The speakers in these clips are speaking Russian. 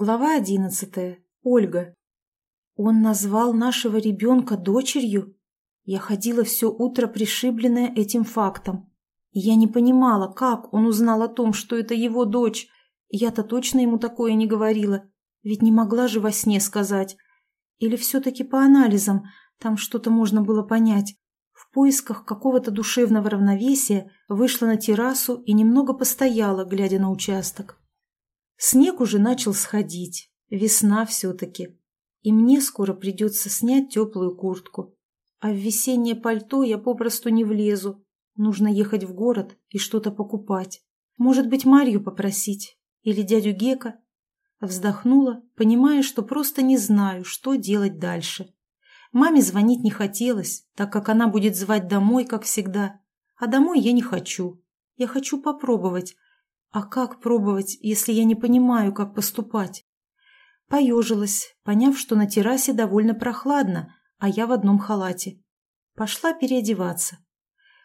Глава одиннадцатая. Ольга. Он назвал нашего ребенка дочерью? Я ходила все утро пришибленная этим фактом. Я не понимала, как он узнал о том, что это его дочь. Я-то точно ему такое не говорила, ведь не могла же во сне сказать. Или все-таки по анализам, там что-то можно было понять. В поисках какого-то душевного равновесия вышла на террасу и немного постояла, глядя на участок. Снег уже начал сходить, весна все-таки, и мне скоро придется снять теплую куртку. А в весеннее пальто я попросту не влезу. Нужно ехать в город и что-то покупать. Может быть, Марью попросить? Или дядю Гека? Вздохнула, понимая, что просто не знаю, что делать дальше. Маме звонить не хотелось, так как она будет звать домой, как всегда. А домой я не хочу. Я хочу попробовать, а как пробовать, если я не понимаю, как поступать? Поежилась, поняв, что на террасе довольно прохладно, а я в одном халате. Пошла переодеваться.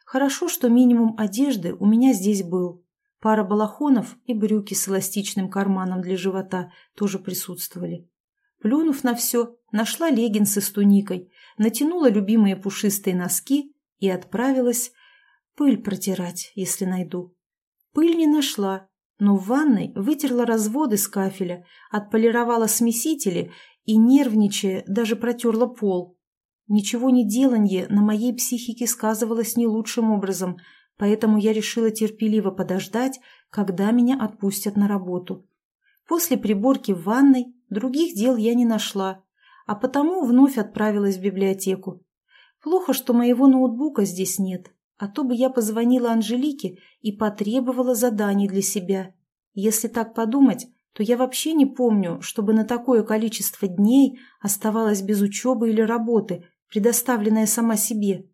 Хорошо, что минимум одежды у меня здесь был. Пара балахонов и брюки с эластичным карманом для живота тоже присутствовали. Плюнув на все, нашла леггинсы с туникой, натянула любимые пушистые носки и отправилась пыль протирать, если найду. Пыль не нашла, но в ванной вытерла разводы с кафеля, отполировала смесители и, нервничая, даже протерла пол. Ничего не деланье на моей психике сказывалось не лучшим образом, поэтому я решила терпеливо подождать, когда меня отпустят на работу. После приборки в ванной других дел я не нашла, а потому вновь отправилась в библиотеку. Плохо, что моего ноутбука здесь нет а то бы я позвонила Анжелике и потребовала заданий для себя. Если так подумать, то я вообще не помню, чтобы на такое количество дней оставалась без учебы или работы, предоставленная сама себе.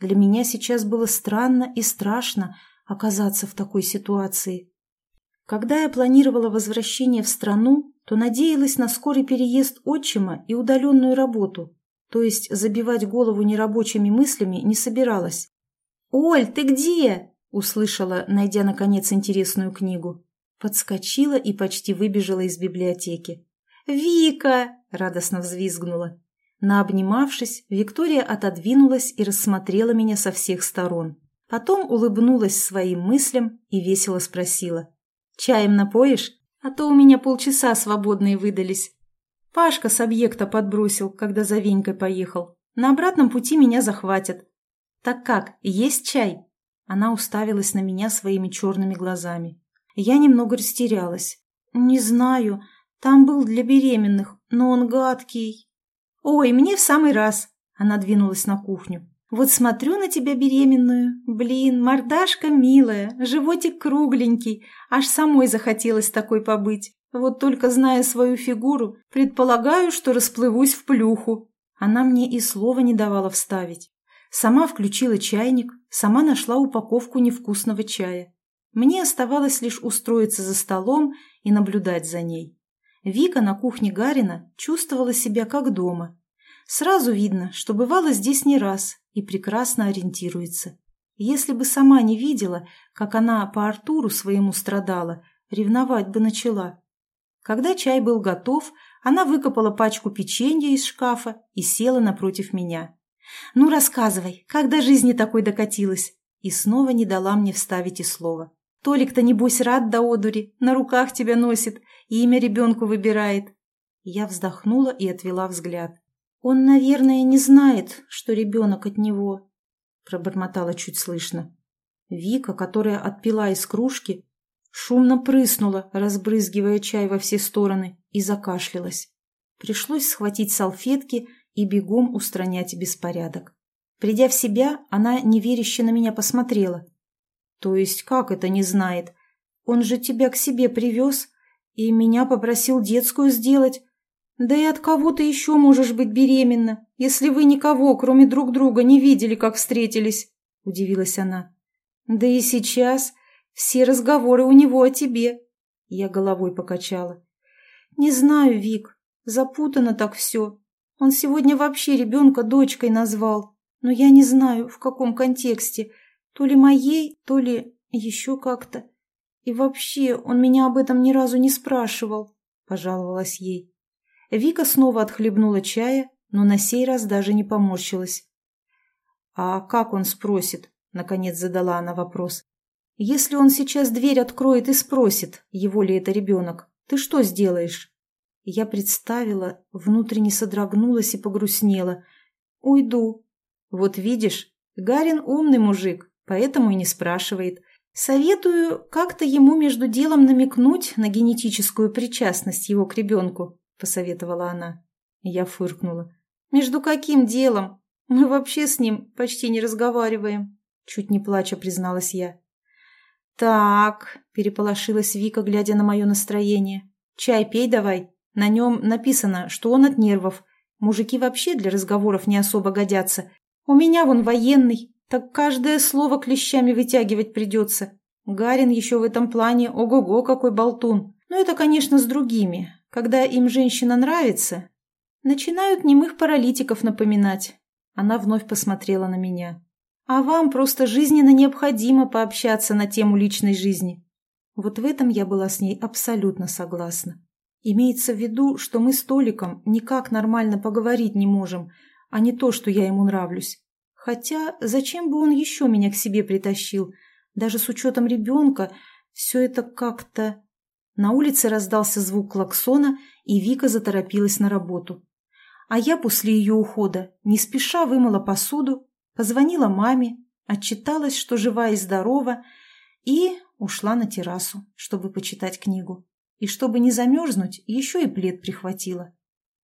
Для меня сейчас было странно и страшно оказаться в такой ситуации. Когда я планировала возвращение в страну, то надеялась на скорый переезд отчима и удаленную работу, то есть забивать голову нерабочими мыслями не собиралась. «Оль, ты где?» – услышала, найдя, наконец, интересную книгу. Подскочила и почти выбежала из библиотеки. «Вика!» – радостно взвизгнула. Наобнимавшись, Виктория отодвинулась и рассмотрела меня со всех сторон. Потом улыбнулась своим мыслям и весело спросила. «Чаем напоишь? А то у меня полчаса свободные выдались. Пашка с объекта подбросил, когда за Венькой поехал. На обратном пути меня захватят. «Так как, есть чай?» Она уставилась на меня своими черными глазами. Я немного растерялась. «Не знаю. Там был для беременных, но он гадкий». «Ой, мне в самый раз!» Она двинулась на кухню. «Вот смотрю на тебя беременную. Блин, мордашка милая, животик кругленький. Аж самой захотелось такой побыть. Вот только зная свою фигуру, предполагаю, что расплывусь в плюху». Она мне и слова не давала вставить. Сама включила чайник, сама нашла упаковку невкусного чая. Мне оставалось лишь устроиться за столом и наблюдать за ней. Вика на кухне Гарина чувствовала себя как дома. Сразу видно, что бывала здесь не раз и прекрасно ориентируется. Если бы сама не видела, как она по Артуру своему страдала, ревновать бы начала. Когда чай был готов, она выкопала пачку печенья из шкафа и села напротив меня. «Ну, рассказывай, как до жизни такой докатилась?» И снова не дала мне вставить и слова. «Толик-то, небось, рад до одури, на руках тебя носит, имя ребенку выбирает». Я вздохнула и отвела взгляд. «Он, наверное, не знает, что ребенок от него», — пробормотала чуть слышно. Вика, которая отпила из кружки, шумно прыснула, разбрызгивая чай во все стороны, и закашлялась. Пришлось схватить салфетки и бегом устранять беспорядок. Придя в себя, она неверяще на меня посмотрела. «То есть как это не знает? Он же тебя к себе привез и меня попросил детскую сделать. Да и от кого ты еще можешь быть беременна, если вы никого, кроме друг друга, не видели, как встретились?» – удивилась она. «Да и сейчас все разговоры у него о тебе». Я головой покачала. «Не знаю, Вик, запутано так все. Он сегодня вообще ребенка дочкой назвал, но я не знаю, в каком контексте. То ли моей, то ли еще как-то. И вообще, он меня об этом ни разу не спрашивал. пожаловалась ей. Вика снова отхлебнула чая, но на сей раз даже не поморщилась. «А как он спросит?» — наконец задала она вопрос. «Если он сейчас дверь откроет и спросит, его ли это ребенок, ты что сделаешь?» Я представила, внутренне содрогнулась и погрустнела. «Уйду». «Вот видишь, Гарин умный мужик, поэтому и не спрашивает. Советую как-то ему между делом намекнуть на генетическую причастность его к ребенку», — посоветовала она. Я фыркнула. «Между каким делом? Мы вообще с ним почти не разговариваем», — чуть не плача призналась я. «Так», — переполошилась Вика, глядя на мое настроение. «Чай пей давай. На нем написано, что он от нервов. Мужики вообще для разговоров не особо годятся. У меня вон военный, так каждое слово клещами вытягивать придется. Гарин еще в этом плане ого-го какой болтун. Но это, конечно, с другими. Когда им женщина нравится, начинают немых паралитиков напоминать. Она вновь посмотрела на меня. А вам просто жизненно необходимо пообщаться на тему личной жизни. Вот в этом я была с ней абсолютно согласна. Имеется в виду, что мы с Толиком никак нормально поговорить не можем, а не то, что я ему нравлюсь. Хотя зачем бы он еще меня к себе притащил? Даже с учетом ребенка все это как-то... На улице раздался звук клаксона, и Вика заторопилась на работу. А я после ее ухода не спеша вымыла посуду, позвонила маме, отчиталась, что жива и здорова, и ушла на террасу, чтобы почитать книгу. И чтобы не замерзнуть, еще и плед прихватила.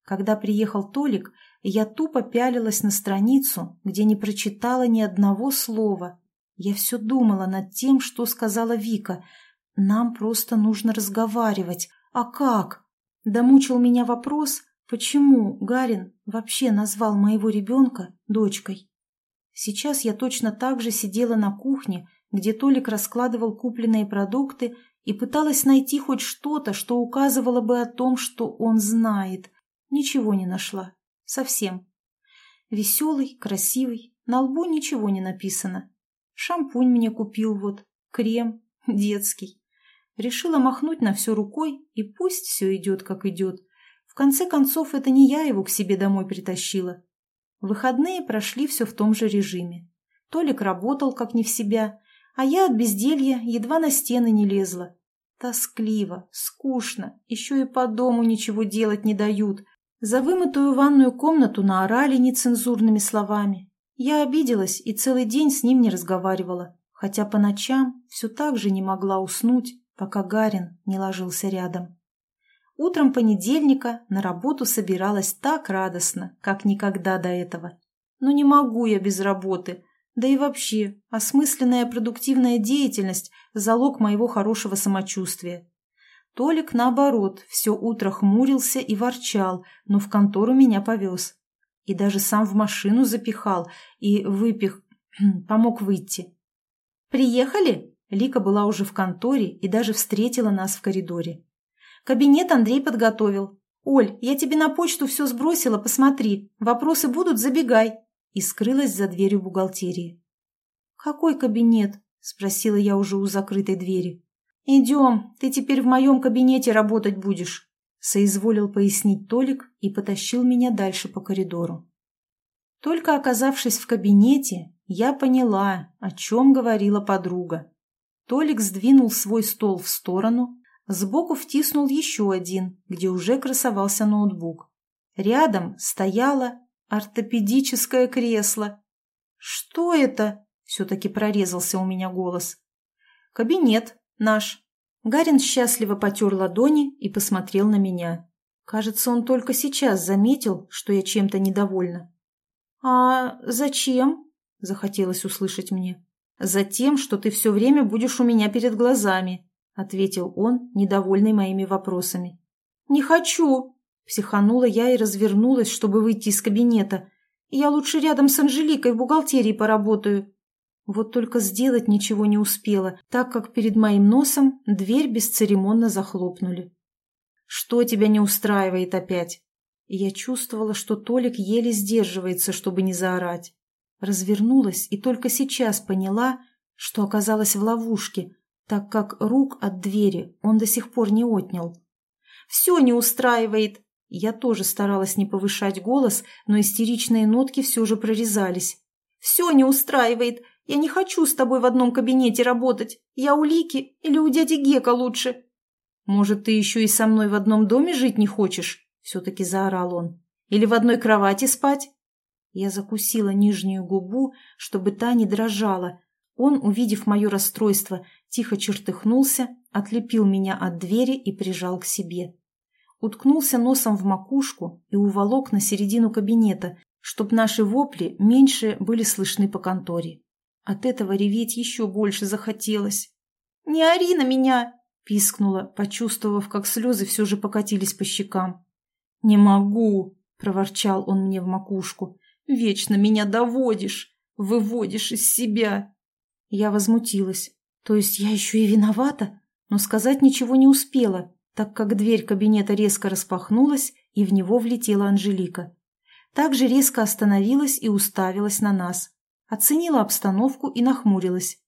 Когда приехал Толик, я тупо пялилась на страницу, где не прочитала ни одного слова. Я все думала над тем, что сказала Вика. Нам просто нужно разговаривать. А как? Домучил меня вопрос, почему Гарин вообще назвал моего ребенка дочкой. Сейчас я точно так же сидела на кухне, где Толик раскладывал купленные продукты и пыталась найти хоть что-то, что указывало бы о том, что он знает. Ничего не нашла. Совсем. Веселый, красивый, на лбу ничего не написано. Шампунь мне купил вот, крем, детский. Решила махнуть на все рукой, и пусть все идет, как идет. В конце концов, это не я его к себе домой притащила. Выходные прошли все в том же режиме. Толик работал, как не в себя, а я от безделья едва на стены не лезла. Тоскливо, скучно, еще и по дому ничего делать не дают. За вымытую ванную комнату наорали нецензурными словами. Я обиделась и целый день с ним не разговаривала, хотя по ночам все так же не могла уснуть, пока Гарин не ложился рядом. Утром понедельника на работу собиралась так радостно, как никогда до этого. Но не могу я без работы, да и вообще, осмысленная продуктивная деятельность – залог моего хорошего самочувствия. Толик, наоборот, все утро хмурился и ворчал, но в контору меня повез. И даже сам в машину запихал и выпих... помог выйти. «Приехали?» Лика была уже в конторе и даже встретила нас в коридоре. «Кабинет Андрей подготовил. Оль, я тебе на почту все сбросила, посмотри. Вопросы будут, забегай и скрылась за дверью бухгалтерии. «Какой кабинет?» – спросила я уже у закрытой двери. «Идем, ты теперь в моем кабинете работать будешь», – соизволил пояснить Толик и потащил меня дальше по коридору. Только оказавшись в кабинете, я поняла, о чем говорила подруга. Толик сдвинул свой стол в сторону, сбоку втиснул еще один, где уже красовался ноутбук. Рядом стояла Ортопедическое кресло. Что это? Все-таки прорезался у меня голос. Кабинет наш. Гарин счастливо потер ладони и посмотрел на меня. Кажется, он только сейчас заметил, что я чем-то недовольна. «А зачем?» – захотелось услышать мне. «Затем, что ты все время будешь у меня перед глазами», – ответил он, недовольный моими вопросами. «Не хочу!» Психанула я и развернулась, чтобы выйти из кабинета. Я лучше рядом с Анжеликой в бухгалтерии поработаю. Вот только сделать ничего не успела, так как перед моим носом дверь бесцеремонно захлопнули. «Что тебя не устраивает опять?» Я чувствовала, что Толик еле сдерживается, чтобы не заорать. Развернулась и только сейчас поняла, что оказалась в ловушке, так как рук от двери он до сих пор не отнял. Все не устраивает!» Я тоже старалась не повышать голос, но истеричные нотки все же прорезались. «Все не устраивает! Я не хочу с тобой в одном кабинете работать! Я у Лики или у дяди Гека лучше!» «Может, ты еще и со мной в одном доме жить не хочешь?» — все-таки заорал он. «Или в одной кровати спать?» Я закусила нижнюю губу, чтобы та не дрожала. Он, увидев мое расстройство, тихо чертыхнулся, отлепил меня от двери и прижал к себе. Уткнулся носом в макушку и уволок на середину кабинета, чтобы наши вопли меньше были слышны по конторе. От этого реветь еще больше захотелось. «Не ори на меня!» — пискнула, почувствовав, как слезы все же покатились по щекам. «Не могу!» — проворчал он мне в макушку. «Вечно меня доводишь, выводишь из себя!» Я возмутилась. То есть я еще и виновата? Но сказать ничего не успела, так как дверь кабинета резко распахнулась, и в него влетела Анжелика. Также резко остановилась и уставилась на нас. Оценила обстановку и нахмурилась.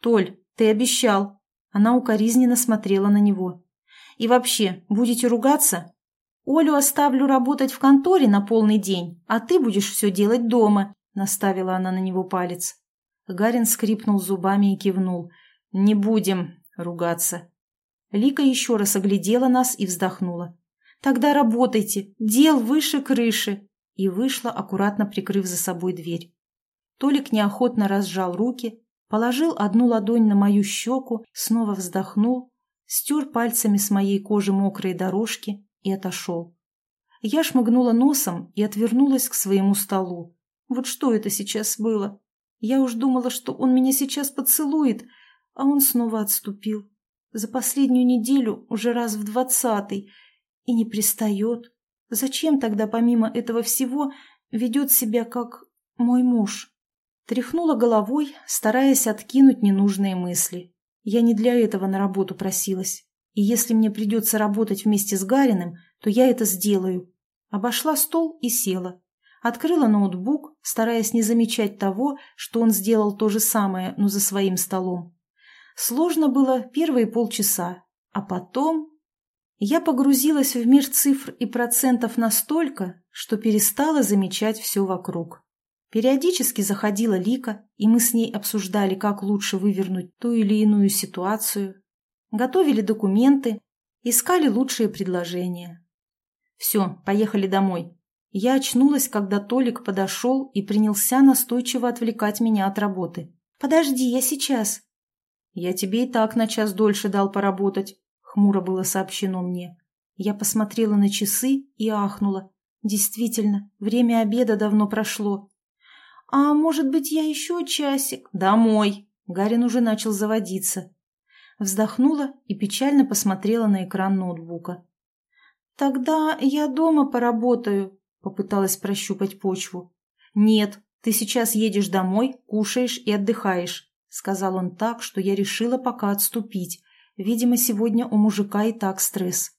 «Толь, ты обещал!» Она укоризненно смотрела на него. «И вообще, будете ругаться? Олю оставлю работать в конторе на полный день, а ты будешь все делать дома», наставила она на него палец. Гарин скрипнул зубами и кивнул. «Не будем ругаться». Лика еще раз оглядела нас и вздохнула. «Тогда работайте, дел выше крыши!» И вышла, аккуратно прикрыв за собой дверь. Толик неохотно разжал руки, положил одну ладонь на мою щеку, снова вздохнул, стер пальцами с моей кожи мокрые дорожки и отошел. Я шмыгнула носом и отвернулась к своему столу. Вот что это сейчас было? Я уж думала, что он меня сейчас поцелует, а он снова отступил. За последнюю неделю уже раз в двадцатый. И не пристает. Зачем тогда помимо этого всего ведет себя как мой муж? Тряхнула головой, стараясь откинуть ненужные мысли. Я не для этого на работу просилась. И если мне придется работать вместе с Гариным, то я это сделаю. Обошла стол и села. Открыла ноутбук, стараясь не замечать того, что он сделал то же самое, но за своим столом. Сложно было первые полчаса, а потом... Я погрузилась в мир цифр и процентов настолько, что перестала замечать все вокруг. Периодически заходила Лика, и мы с ней обсуждали, как лучше вывернуть ту или иную ситуацию, готовили документы, искали лучшие предложения. «Все, поехали домой», я очнулась, когда Толик подошел и принялся настойчиво отвлекать меня от работы. «Подожди, я сейчас». «Я тебе и так на час дольше дал поработать», — хмуро было сообщено мне. Я посмотрела на часы и ахнула. Действительно, время обеда давно прошло. «А может быть, я еще часик?» «Домой!» Гарин уже начал заводиться. Вздохнула и печально посмотрела на экран ноутбука. «Тогда я дома поработаю», Попыталась прощупать почву. «Нет, ты сейчас едешь домой, кушаешь и отдыхаешь», сказал он так, что я решила пока отступить. Видимо, сегодня у мужика и так стресс.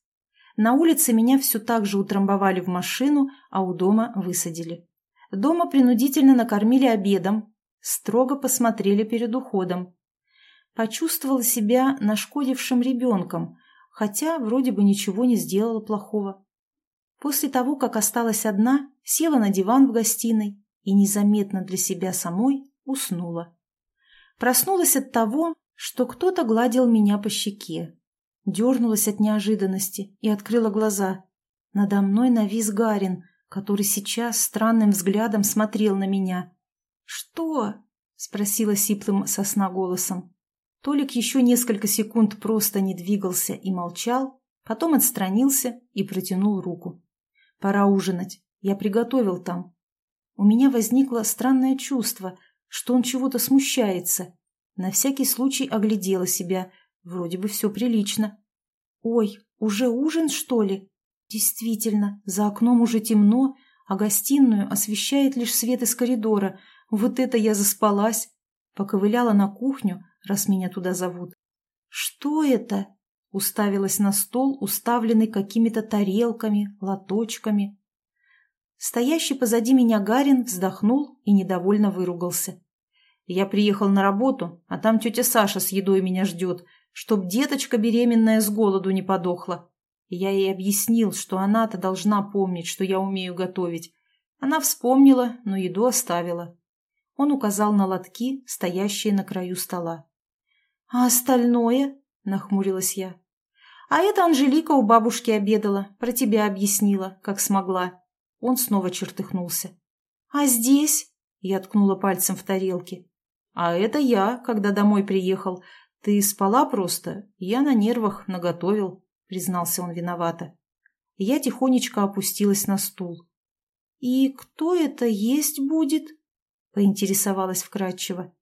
На улице меня все так же утрамбовали в машину, а у дома высадили. Дома принудительно накормили обедом, строго посмотрели перед уходом. Почувствовала себя нашкодившим ребенком, хотя вроде бы ничего не сделала плохого. После того, как осталась одна, села на диван в гостиной и незаметно для себя самой уснула. Проснулась от того, что кто-то гладил меня по щеке. Дернулась от неожиданности и открыла глаза. Надо мной навис Гарин, который сейчас странным взглядом смотрел на меня. «Что?» — спросила сиплым сосна голосом. Толик еще несколько секунд просто не двигался и молчал, потом отстранился и протянул руку. Пора ужинать. Я приготовил там. У меня возникло странное чувство, что он чего-то смущается. На всякий случай оглядела себя. Вроде бы все прилично. Ой, уже ужин, что ли? Действительно, за окном уже темно, а гостиную освещает лишь свет из коридора. Вот это я заспалась. Поковыляла на кухню, раз меня туда зовут. Что это? уставилась на стол, уставленный какими-то тарелками, лоточками. Стоящий позади меня Гарин вздохнул и недовольно выругался. Я приехал на работу, а там тетя Саша с едой меня ждет, чтоб деточка беременная с голоду не подохла. Я ей объяснил, что она-то должна помнить, что я умею готовить. Она вспомнила, но еду оставила. Он указал на лотки, стоящие на краю стола. «А остальное?» – нахмурилась я. «А это Анжелика у бабушки обедала, про тебя объяснила, как смогла». Он снова чертыхнулся. «А здесь?» – я ткнула пальцем в тарелки. «А это я, когда домой приехал. Ты спала просто, я на нервах наготовил», – признался он виновато. Я тихонечко опустилась на стул. «И кто это есть будет?» – поинтересовалась вкратчиво.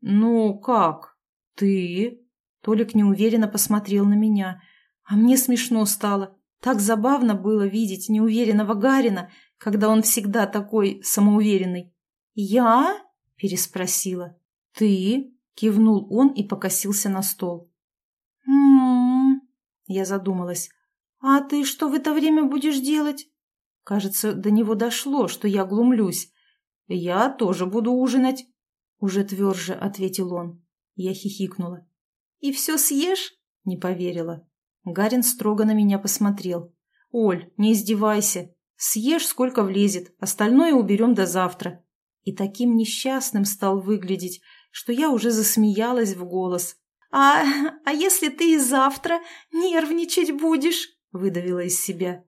«Ну, как? Ты?» Толик неуверенно посмотрел на меня, а мне смешно стало. Так забавно было видеть неуверенного Гарина, когда он всегда такой самоуверенный. «Я?» – переспросила. «Ты?» – кивнул он и покосился на стол. «М-м-м», я задумалась. «А ты что в это время будешь делать?» Кажется, до него дошло, что я глумлюсь. «Я тоже буду ужинать», – уже тверже ответил он. Я хихикнула. «И все съешь?» – не поверила. Гарин строго на меня посмотрел. «Оль, не издевайся. Съешь, сколько влезет, остальное уберем до завтра». И таким несчастным стал выглядеть, что я уже засмеялась в голос. «А, а если ты и завтра нервничать будешь?» – выдавила из себя.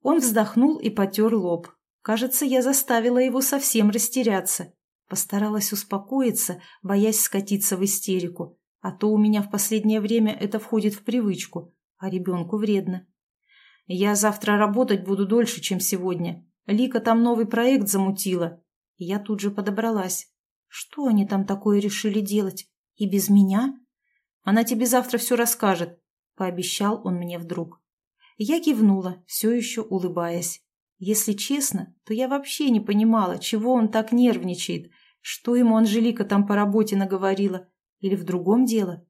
Он вздохнул и потер лоб. Кажется, я заставила его совсем растеряться. Постаралась успокоиться, боясь скатиться в истерику. А то у меня в последнее время это входит в привычку, а ребенку вредно. Я завтра работать буду дольше, чем сегодня. Лика там новый проект замутила. Я тут же подобралась. Что они там такое решили делать? И без меня? Она тебе завтра все расскажет, — пообещал он мне вдруг. Я кивнула, все еще улыбаясь. Если честно, то я вообще не понимала, чего он так нервничает, что ему Анжелика там по работе наговорила, или в другом дело.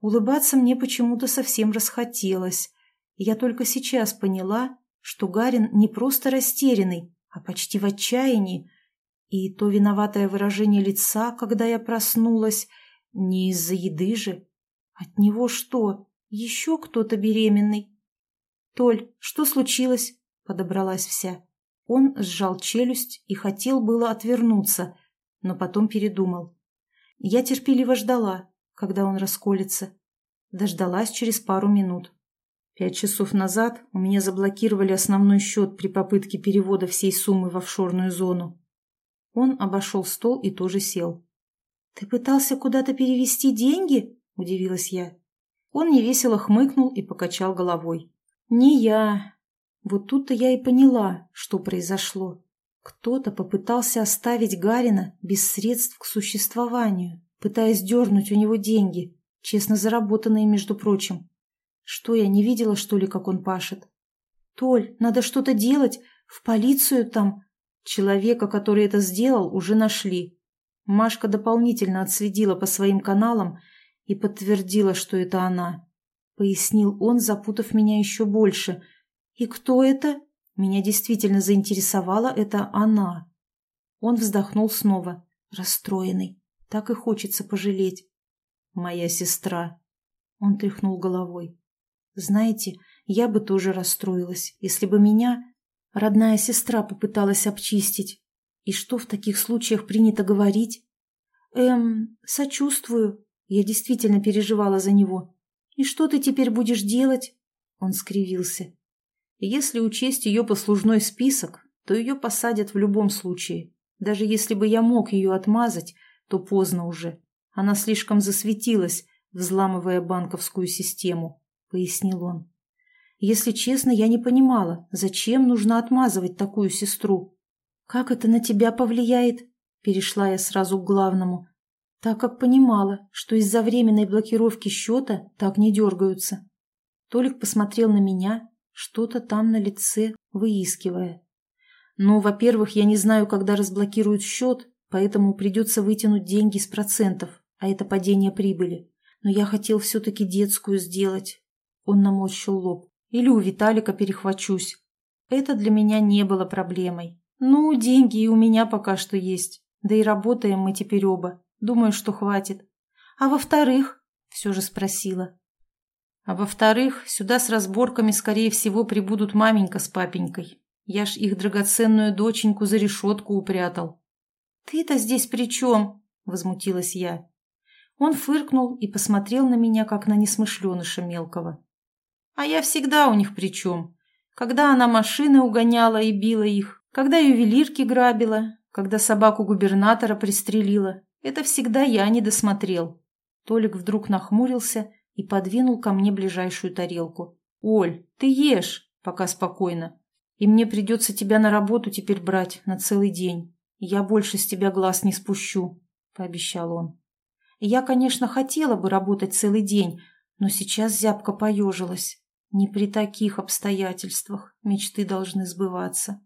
Улыбаться мне почему-то совсем расхотелось. Я только сейчас поняла, что Гарин не просто растерянный, а почти в отчаянии, и то виноватое выражение лица, когда я проснулась, не из-за еды же. От него что, еще кто-то беременный? «Толь, что случилось?» – подобралась вся. Он сжал челюсть и хотел было отвернуться, но потом передумал. Я терпеливо ждала, когда он расколется. Дождалась через пару минут. Пять часов назад у меня заблокировали основной счет при попытке перевода всей суммы в офшорную зону. Он обошел стол и тоже сел. «Ты пытался куда-то перевести деньги?» – удивилась я. Он невесело хмыкнул и покачал головой. «Не я. Вот тут-то я и поняла, что произошло. Кто-то попытался оставить Гарина без средств к существованию, пытаясь дернуть у него деньги, честно заработанные, между прочим. Что, я не видела, что ли, как он пашет? Толь, надо что-то делать, в полицию там, Человека, который это сделал, уже нашли. Машка дополнительно отследила по своим каналам и подтвердила, что это она. Пояснил он, запутав меня еще больше. «И кто это?» Меня действительно заинтересовала это она. Он вздохнул снова, расстроенный. Так и хочется пожалеть. «Моя сестра». Он тряхнул головой. «Знаете, я бы тоже расстроилась, если бы меня Родная сестра попыталась обчистить. И что в таких случаях принято говорить? Эм, сочувствую. Я действительно переживала за него. И что ты теперь будешь делать? Он скривился. Если учесть ее послужной список, то ее посадят в любом случае. Даже если бы я мог ее отмазать, то поздно уже. Она слишком засветилась, взламывая банковскую систему, — пояснил он. Если честно, я не понимала, зачем нужно отмазывать такую сестру. «Как это на тебя повлияет?» Перешла я сразу к главному, так как понимала, что из-за временной блокировки счета так не дергаются. Толик посмотрел на меня, что-то там на лице, выискивая. «Ну, во-первых, я не знаю, когда разблокируют счет, поэтому придется вытянуть деньги с процентов, а это падение прибыли. Но я хотел все-таки детскую сделать». Он наморщил лоб. Или у Виталика перехвачусь. Это для меня не было проблемой. Ну, деньги и у меня пока что есть. Да и работаем мы теперь оба. Думаю, что хватит. А во-вторых, все же спросила. А во-вторых, сюда с разборками, скорее всего, прибудут маменька с папенькой. Я ж их драгоценную доченьку за решетку упрятал. «Ты-то здесь при чем?» – возмутилась я. Он фыркнул и посмотрел на меня, как на несмышленыша мелкого. «А я всегда у них при чем? Когда она машины угоняла и била их, когда ювелирки грабила, когда собаку губернатора пристрелила. Это всегда я не досмотрел». Толик вдруг нахмурился и подвинул ко мне ближайшую тарелку. «Оль, ты ешь, пока спокойно. И мне придется тебя на работу теперь брать на целый день. Я больше с тебя глаз не спущу», — пообещал он. Я, конечно, хотела бы работать целый день, но сейчас зябко поежилась. Не при таких обстоятельствах мечты должны сбываться.